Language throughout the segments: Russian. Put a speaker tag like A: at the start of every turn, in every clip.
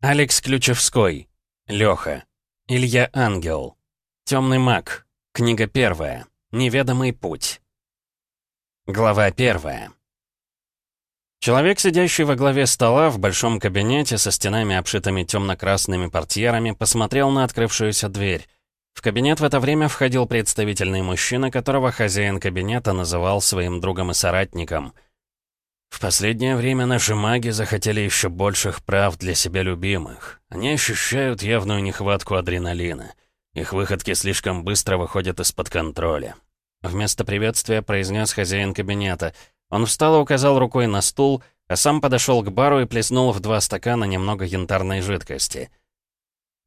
A: Алекс Ключевской. Лёха. Илья Ангел. Темный маг. Книга первая. Неведомый путь. Глава первая. Человек, сидящий во главе стола в большом кабинете со стенами, обшитыми темно-красными портьерами, посмотрел на открывшуюся дверь. В кабинет в это время входил представительный мужчина, которого хозяин кабинета называл своим другом и соратником. В последнее время наши маги захотели еще больших прав для себя любимых. Они ощущают явную нехватку адреналина. Их выходки слишком быстро выходят из-под контроля. Вместо приветствия произнес хозяин кабинета. Он встал и указал рукой на стул, а сам подошел к бару и плеснул в два стакана немного янтарной жидкости.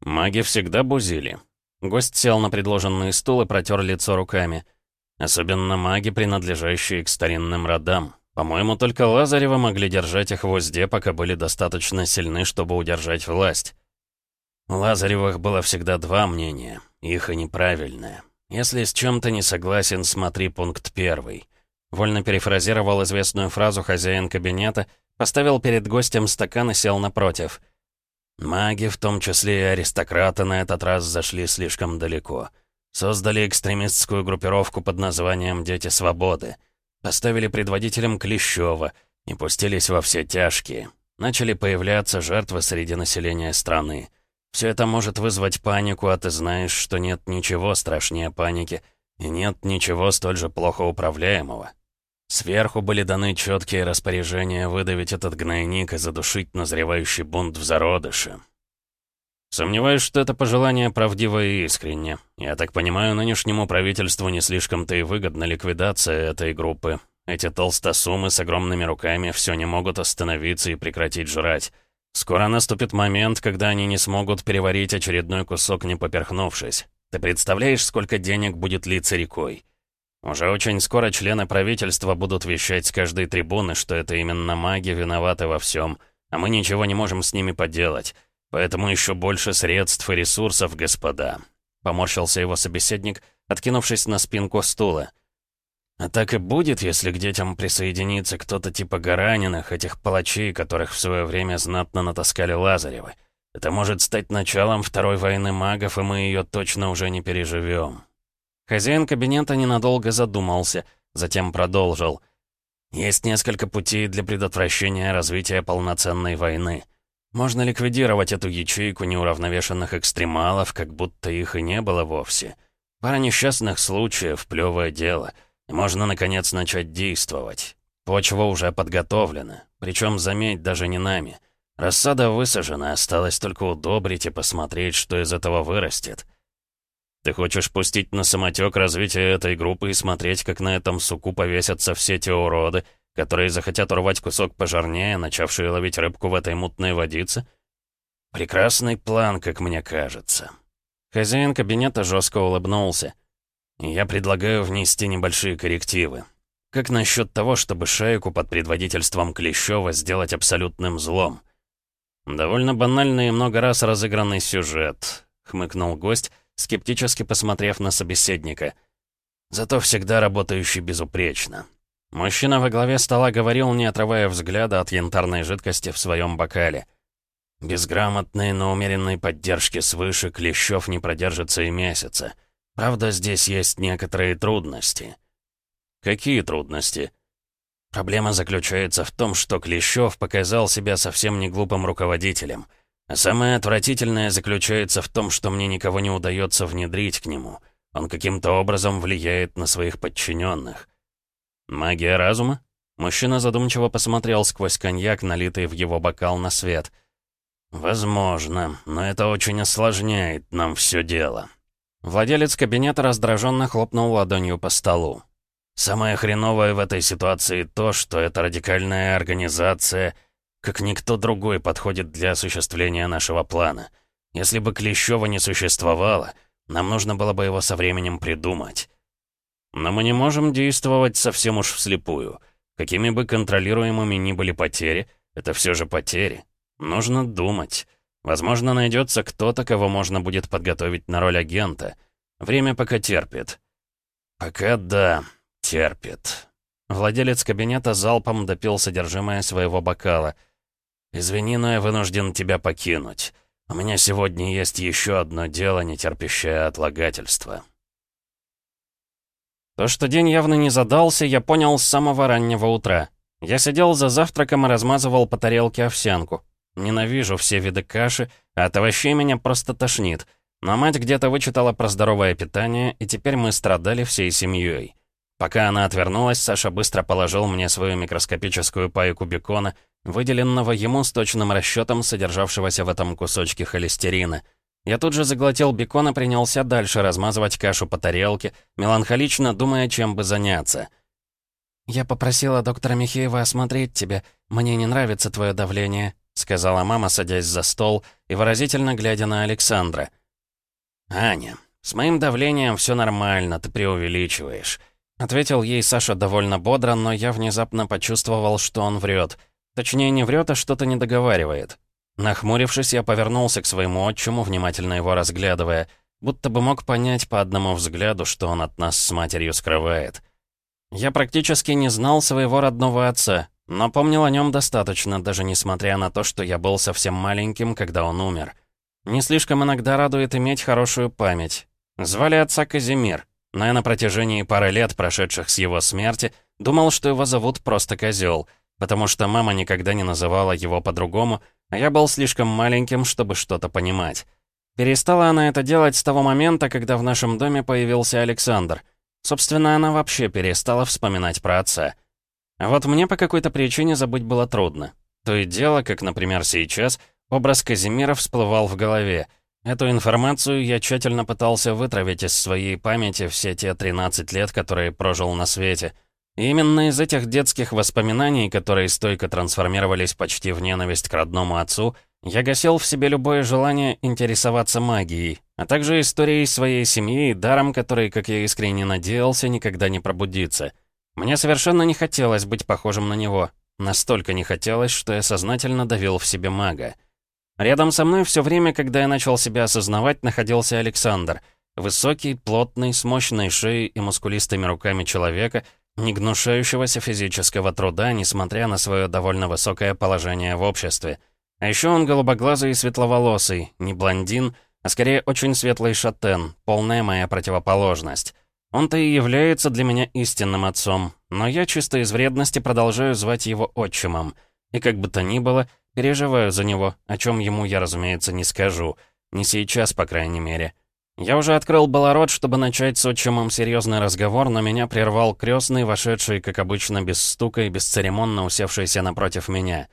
A: Маги всегда бузили. Гость сел на предложенный стул и протер лицо руками. Особенно маги, принадлежащие к старинным родам. По-моему, только Лазарева могли держать их в узде, пока были достаточно сильны, чтобы удержать власть. У Лазаревых было всегда два мнения, их и неправильное. Если с чем-то не согласен, смотри пункт первый. Вольно перефразировал известную фразу хозяин кабинета, поставил перед гостем стакан и сел напротив — Маги, в том числе и аристократы, на этот раз зашли слишком далеко. Создали экстремистскую группировку под названием «Дети свободы». Поставили предводителем Клещева и пустились во все тяжкие. Начали появляться жертвы среди населения страны. Все это может вызвать панику, а ты знаешь, что нет ничего страшнее паники, и нет ничего столь же плохо управляемого. Сверху были даны четкие распоряжения выдавить этот гнойник и задушить назревающий бунт в зародыше. Сомневаюсь, что это пожелание правдиво и искренне. Я так понимаю, нынешнему правительству не слишком-то и выгодна ликвидация этой группы. Эти толстосумы с огромными руками все не могут остановиться и прекратить жрать. Скоро наступит момент, когда они не смогут переварить очередной кусок, не поперхнувшись. Ты представляешь, сколько денег будет литься рекой? Уже очень скоро члены правительства будут вещать с каждой трибуны, что это именно маги виноваты во всем, а мы ничего не можем с ними поделать. Поэтому еще больше средств и ресурсов, господа. Поморщился его собеседник, откинувшись на спинку стула. А так и будет, если к детям присоединится кто-то типа Гараниных, этих палачей, которых в свое время знатно натаскали Лазаревы. Это может стать началом второй войны магов, и мы ее точно уже не переживем. Хозяин кабинета ненадолго задумался, затем продолжил. «Есть несколько путей для предотвращения развития полноценной войны. Можно ликвидировать эту ячейку неуравновешенных экстремалов, как будто их и не было вовсе. Пара несчастных случаев, плевое дело. И можно, наконец, начать действовать. Почва уже подготовлена, причем, заметь, даже не нами. Рассада высажена, осталось только удобрить и посмотреть, что из этого вырастет». Ты хочешь пустить на самотек развитие этой группы и смотреть, как на этом суку повесятся все те уроды, которые захотят урвать кусок пожирнее, начавшие ловить рыбку в этой мутной водице? Прекрасный план, как мне кажется. Хозяин кабинета жестко улыбнулся. Я предлагаю внести небольшие коррективы. Как насчет того, чтобы шайку под предводительством Клещева сделать абсолютным злом? Довольно банальный и много раз разыгранный сюжет, хмыкнул гость, скептически посмотрев на собеседника. Зато всегда работающий безупречно. Мужчина во главе стола говорил, не отрывая взгляда от янтарной жидкости в своем бокале. Безграмотной, но умеренной поддержки свыше Клещев не продержится и месяца. Правда, здесь есть некоторые трудности. Какие трудности? Проблема заключается в том, что Клещев показал себя совсем не глупым руководителем — а самое отвратительное заключается в том, что мне никого не удается внедрить к нему. Он каким-то образом влияет на своих подчиненных. Магия разума? Мужчина задумчиво посмотрел сквозь коньяк, налитый в его бокал на свет. «Возможно, но это очень осложняет нам все дело». Владелец кабинета раздраженно хлопнул ладонью по столу. «Самое хреновое в этой ситуации то, что эта радикальная организация — как никто другой подходит для осуществления нашего плана. Если бы Клещева не существовало, нам нужно было бы его со временем придумать. Но мы не можем действовать совсем уж вслепую. Какими бы контролируемыми ни были потери, это все же потери. Нужно думать. Возможно, найдется кто-то, кого можно будет подготовить на роль агента. Время пока терпит. Пока да, терпит. Владелец кабинета залпом допил содержимое своего бокала — извини, но я вынужден тебя покинуть. У меня сегодня есть еще одно дело, не терпящее отлагательства». То, что день явно не задался, я понял с самого раннего утра. Я сидел за завтраком и размазывал по тарелке овсянку. Ненавижу все виды каши, а от овощей меня просто тошнит. Но мать где-то вычитала про здоровое питание, и теперь мы страдали всей семьей. Пока она отвернулась, Саша быстро положил мне свою микроскопическую пайку бекона, выделенного ему с точным расчетом содержавшегося в этом кусочке холестерина. Я тут же заглотил бекон и принялся дальше размазывать кашу по тарелке, меланхолично думая, чем бы заняться. «Я попросила доктора Михеева осмотреть тебя. Мне не нравится твое давление», — сказала мама, садясь за стол и выразительно глядя на Александра. «Аня, с моим давлением все нормально, ты преувеличиваешь». Ответил ей Саша довольно бодро, но я внезапно почувствовал, что он врет. Точнее, не врет, а что-то не договаривает. Нахмурившись, я повернулся к своему отчиму, внимательно его разглядывая, будто бы мог понять по одному взгляду, что он от нас с матерью скрывает. Я практически не знал своего родного отца, но помнил о нем достаточно, даже несмотря на то, что я был совсем маленьким, когда он умер. Не слишком иногда радует иметь хорошую память. Звали отца Казимир. Но я на протяжении пары лет, прошедших с его смерти, думал, что его зовут просто Козел, потому что мама никогда не называла его по-другому, а я был слишком маленьким, чтобы что-то понимать. Перестала она это делать с того момента, когда в нашем доме появился Александр. Собственно, она вообще перестала вспоминать про отца. А вот мне по какой-то причине забыть было трудно. То и дело, как, например, сейчас, образ Казимира всплывал в голове — Эту информацию я тщательно пытался вытравить из своей памяти все те 13 лет, которые прожил на свете. Именно из этих детских воспоминаний, которые стойко трансформировались почти в ненависть к родному отцу, я гасил в себе любое желание интересоваться магией, а также историей своей семьи и даром, который, как я искренне надеялся, никогда не пробудится. Мне совершенно не хотелось быть похожим на него. Настолько не хотелось, что я сознательно давил в себе мага. Рядом со мной все время, когда я начал себя осознавать, находился Александр. Высокий, плотный, с мощной шеей и мускулистыми руками человека, не гнушающегося физического труда, несмотря на свое довольно высокое положение в обществе. А еще он голубоглазый и светловолосый, не блондин, а скорее очень светлый шатен, полная моя противоположность. Он-то и является для меня истинным отцом, но я чисто из вредности продолжаю звать его отчимом. И как бы то ни было, Переживаю за него, о чем ему я, разумеется, не скажу. Не сейчас, по крайней мере. Я уже открыл было рот, чтобы начать с отчимом серьезный разговор, но меня прервал крестный, вошедший, как обычно, без стука и бесцеремонно усевшийся напротив меня.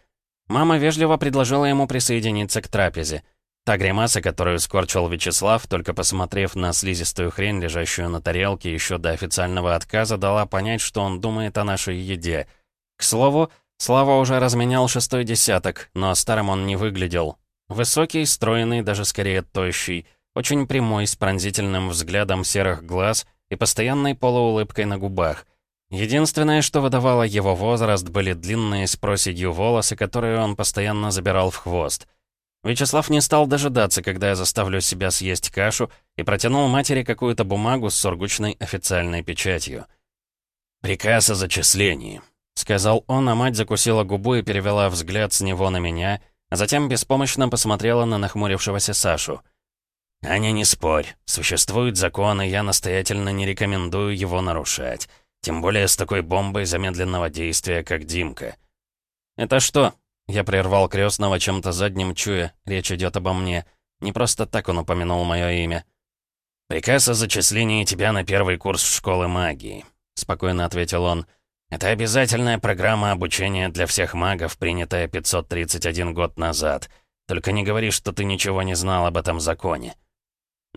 A: Мама вежливо предложила ему присоединиться к трапезе. Та гримаса, которую скорчил Вячеслав, только посмотрев на слизистую хрень, лежащую на тарелке еще до официального отказа, дала понять, что он думает о нашей еде. К слову, Слава уже разменял шестой десяток, но старым он не выглядел. Высокий, стройный, даже скорее тощий, очень прямой, с пронзительным взглядом серых глаз и постоянной полуулыбкой на губах. Единственное, что выдавало его возраст, были длинные с проседью волосы, которые он постоянно забирал в хвост. Вячеслав не стал дожидаться, когда я заставлю себя съесть кашу, и протянул матери какую-то бумагу с сургучной официальной печатью. «Приказ о зачислении», Сказал он, а мать закусила губу и перевела взгляд с него на меня, а затем беспомощно посмотрела на нахмурившегося Сашу. «Аня, не спорь. Существуют законы, я настоятельно не рекомендую его нарушать. Тем более с такой бомбой замедленного действия, как Димка». «Это что?» Я прервал крестного чем-то задним, чуя. Речь идет обо мне. Не просто так он упомянул мое имя. «Приказ о зачислении тебя на первый курс школы магии», — спокойно ответил он. Это обязательная программа обучения для всех магов, принятая 531 год назад. Только не говори, что ты ничего не знал об этом законе.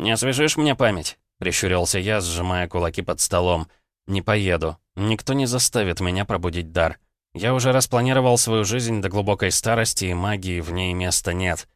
A: «Не освежишь мне память?» — прищурился я, сжимая кулаки под столом. «Не поеду. Никто не заставит меня пробудить дар. Я уже распланировал свою жизнь до глубокой старости, и магии в ней места нет».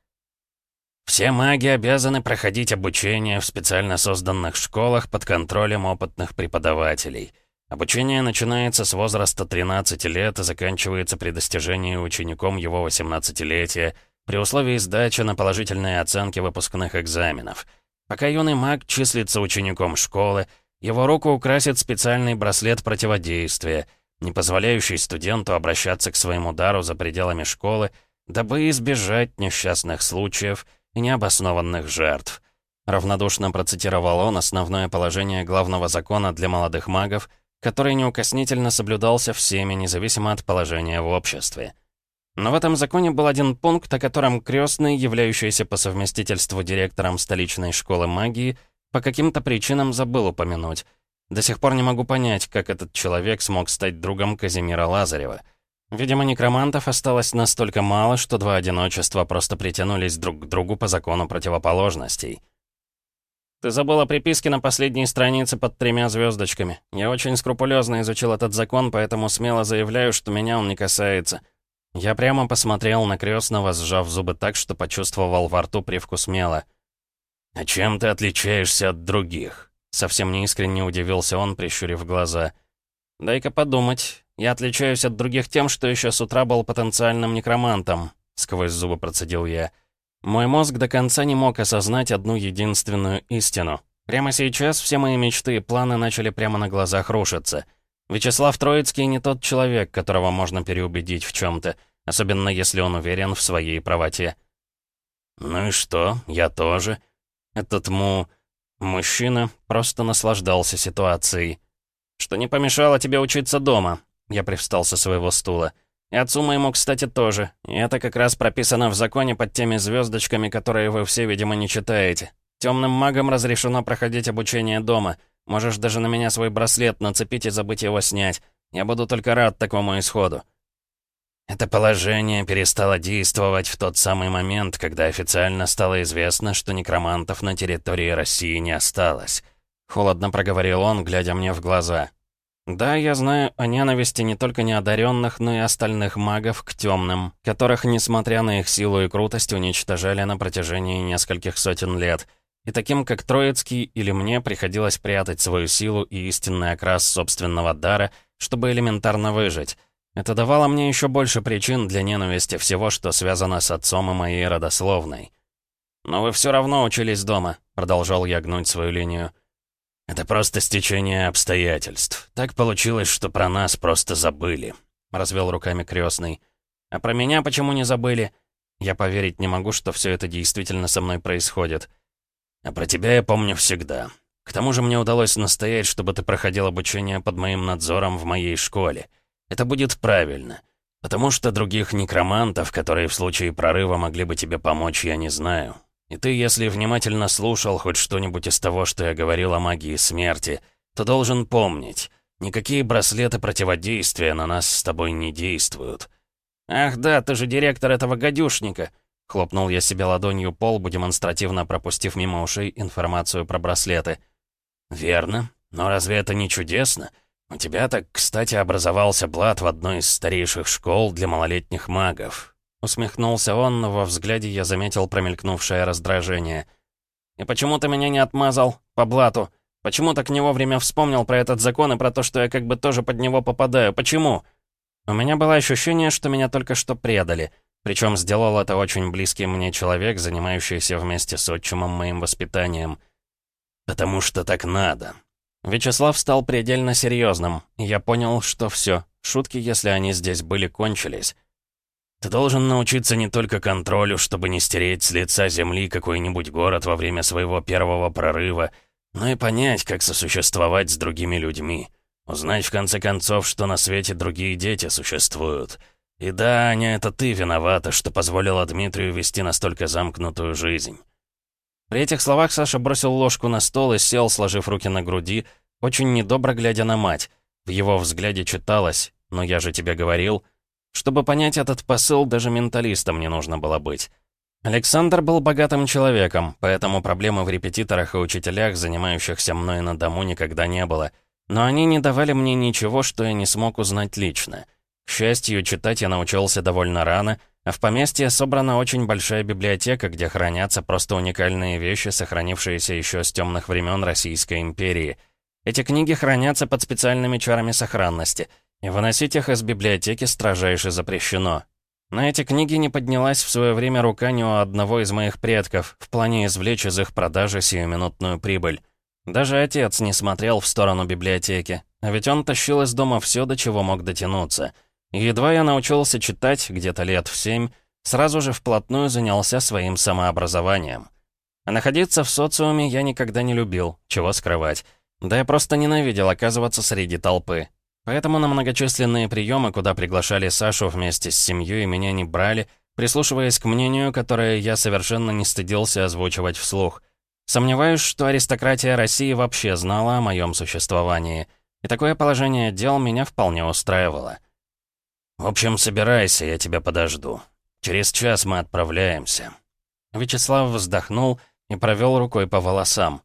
A: Все маги обязаны проходить обучение в специально созданных школах под контролем опытных преподавателей — Обучение начинается с возраста 13 лет и заканчивается при достижении учеником его 18-летия, при условии сдачи на положительные оценки выпускных экзаменов. Пока юный маг числится учеником школы, его руку украсит специальный браслет противодействия, не позволяющий студенту обращаться к своему дару за пределами школы дабы избежать несчастных случаев и необоснованных жертв. Равнодушно процитировал он основное положение главного закона для молодых магов, который неукоснительно соблюдался всеми, независимо от положения в обществе. Но в этом законе был один пункт, о котором крестный, являющийся по совместительству директором столичной школы магии, по каким-то причинам забыл упомянуть. До сих пор не могу понять, как этот человек смог стать другом Казимира Лазарева. Видимо, некромантов осталось настолько мало, что два одиночества просто притянулись друг к другу по закону противоположностей. «Ты забыл о приписке на последней странице под тремя звездочками. Я очень скрупулезно изучил этот закон, поэтому смело заявляю, что меня он не касается». Я прямо посмотрел на крестного, сжав зубы так, что почувствовал во рту привкус мела. «А чем ты отличаешься от других?» Совсем неискренне удивился он, прищурив глаза. «Дай-ка подумать. Я отличаюсь от других тем, что еще с утра был потенциальным некромантом», — сквозь зубы процедил я. Мой мозг до конца не мог осознать одну единственную истину. Прямо сейчас все мои мечты и планы начали прямо на глазах рушиться. Вячеслав Троицкий не тот человек, которого можно переубедить в чем-то, особенно если он уверен в своей правоте. «Ну и что? Я тоже». Этот му... мужчина просто наслаждался ситуацией. «Что не помешало тебе учиться дома?» Я привстал со своего стула. И отцу моему, кстати, тоже. И это как раз прописано в законе под теми звездочками, которые вы все, видимо, не читаете. Темным магам разрешено проходить обучение дома. Можешь даже на меня свой браслет нацепить и забыть его снять. Я буду только рад такому исходу. Это положение перестало действовать в тот самый момент, когда официально стало известно, что некромантов на территории России не осталось. Холодно проговорил он, глядя мне в глаза. Да, я знаю о ненависти не только неодаренных, но и остальных магов к темным, которых, несмотря на их силу и крутость, уничтожали на протяжении нескольких сотен лет. И таким, как Троицкий или мне, приходилось прятать свою силу и истинный окрас собственного дара, чтобы элементарно выжить. Это давало мне еще больше причин для ненависти всего, что связано с отцом и моей родословной. «Но вы все равно учились дома», — продолжал я гнуть свою линию. «Это просто стечение обстоятельств. Так получилось, что про нас просто забыли», — развел руками крестный. «А про меня почему не забыли? Я поверить не могу, что все это действительно со мной происходит. А про тебя я помню всегда. К тому же мне удалось настоять, чтобы ты проходил обучение под моим надзором в моей школе. Это будет правильно. Потому что других некромантов, которые в случае прорыва могли бы тебе помочь, я не знаю. И ты, если внимательно слушал хоть что-нибудь из того, что я говорил о магии смерти, то должен помнить, никакие браслеты противодействия на нас с тобой не действуют. «Ах да, ты же директор этого гадюшника!» Хлопнул я себе ладонью по лбу, демонстративно пропустив мимо ушей информацию про браслеты. «Верно. Но разве это не чудесно? У тебя так, кстати, образовался блат в одной из старейших школ для малолетних магов. Усмехнулся он, но во взгляде я заметил промелькнувшее раздражение. «И почему ты меня не отмазал? По блату? Почему так не вовремя вспомнил про этот закон и про то, что я как бы тоже под него попадаю? Почему?» У меня было ощущение, что меня только что предали. Причем сделал это очень близкий мне человек, занимающийся вместе с отчимом моим воспитанием. «Потому что так надо». Вячеслав стал предельно серьезным, и я понял, что все, шутки, если они здесь были, кончились. Ты должен научиться не только контролю, чтобы не стереть с лица земли какой-нибудь город во время своего первого прорыва, но и понять, как сосуществовать с другими людьми. Узнать, в конце концов, что на свете другие дети существуют. И да, Аня, это ты виновата, что позволила Дмитрию вести настолько замкнутую жизнь. При этих словах Саша бросил ложку на стол и сел, сложив руки на груди, очень недобро глядя на мать. В его взгляде читалось «Но я же тебе говорил», чтобы понять этот посыл, даже менталистом не нужно было быть. Александр был богатым человеком, поэтому проблемы в репетиторах и учителях, занимающихся мной на дому, никогда не было. Но они не давали мне ничего, что я не смог узнать лично. К счастью, читать я научился довольно рано, а в поместье собрана очень большая библиотека, где хранятся просто уникальные вещи, сохранившиеся еще с темных времен Российской империи. Эти книги хранятся под специальными чарами сохранности — и выносить их из библиотеки строжайше запрещено. На эти книги не поднялась в свое время рука ни у одного из моих предков в плане извлечь из их продажи сиюминутную прибыль. Даже отец не смотрел в сторону библиотеки, а ведь он тащил из дома все, до чего мог дотянуться. Едва я научился читать, где-то лет в семь, Сразу же вплотную занялся своим самообразованием. А находиться в социуме я никогда не любил, чего скрывать. Да я просто ненавидел оказываться среди толпы. Поэтому на многочисленные приемы, куда приглашали Сашу вместе с семьей, меня не брали, прислушиваясь к мнению, которое я совершенно не стыдился озвучивать вслух. Сомневаюсь, что аристократия России вообще знала о моем существовании. И такое положение дел меня вполне устраивало. «В общем, собирайся, я тебя подожду. Через час мы отправляемся». Вячеслав вздохнул и провел рукой по волосам.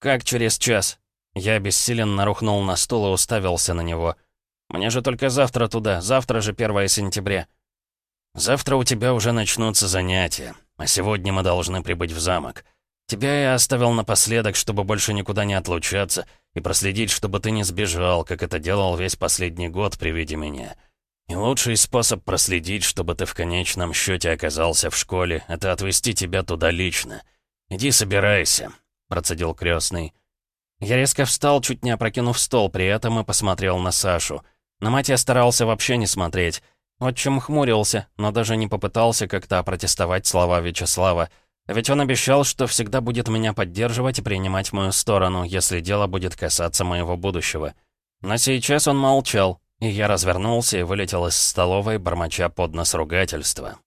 A: «Как через час?» Я бессиленно рухнул на стул и уставился на него. «Мне же только завтра туда, завтра же 1 сентября». «Завтра у тебя уже начнутся занятия, а сегодня мы должны прибыть в замок. Тебя я оставил напоследок, чтобы больше никуда не отлучаться и проследить, чтобы ты не сбежал, как это делал весь последний год при виде меня. И лучший способ проследить, чтобы ты в конечном счете оказался в школе, это отвезти тебя туда лично. Иди собирайся», — процедил крестный. Я резко встал, чуть не опрокинув стол, при этом и посмотрел на Сашу. На мать я старался вообще не смотреть. Отчим хмурился, но даже не попытался как-то опротестовать слова Вячеслава. Ведь он обещал, что всегда будет меня поддерживать и принимать мою сторону, если дело будет касаться моего будущего. Но сейчас он молчал, я развернулся и вылетел из столовой, бормоча под нос ругательства.